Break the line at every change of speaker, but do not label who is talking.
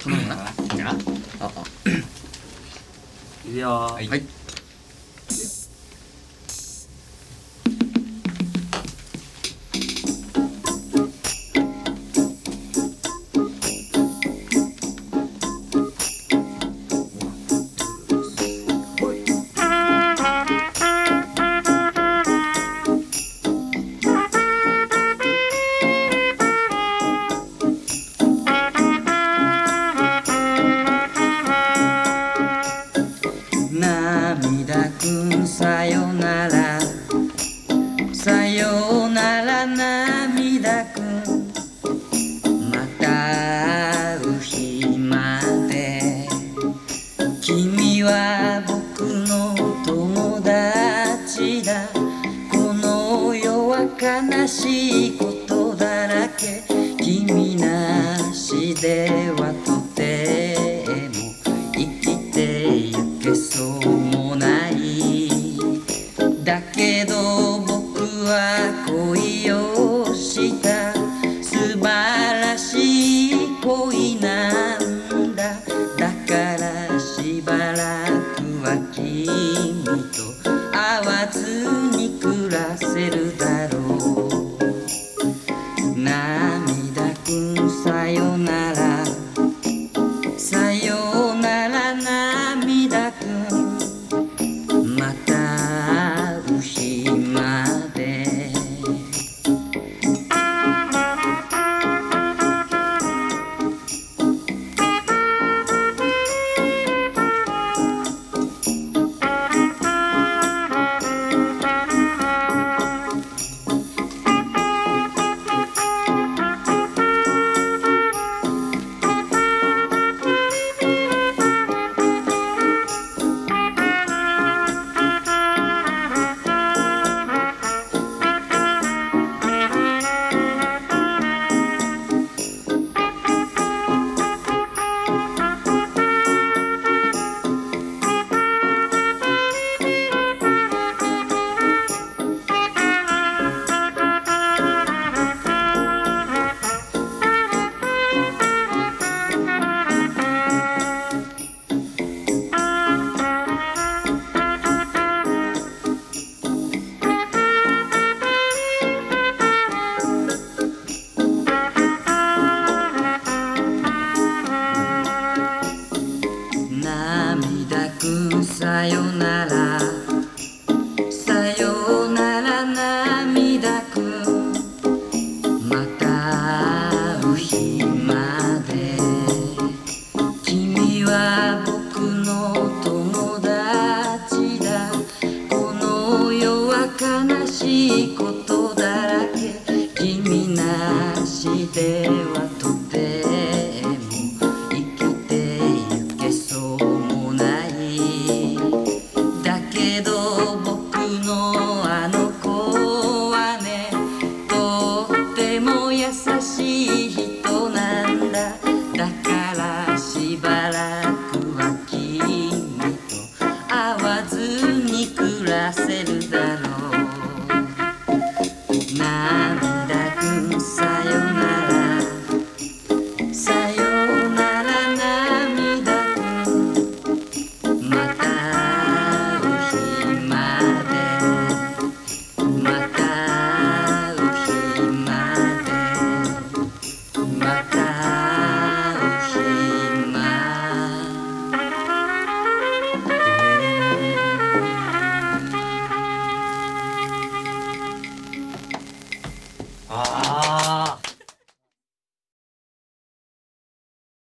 そのような。
いいかな？
あ、
いくよ
はい。さよなら涙くん。また会う日まで。君は僕の友達だ。この世は悲しいことだらけ。君なしではとても生きてゆけそう。涙くんさよよなら。さよなら涙くん。また会う日まで。君は僕の友達だ。この世は悲しいことだらけ。君なしではしい人なんだ。だからしばらくは君と会わずに暮らせる。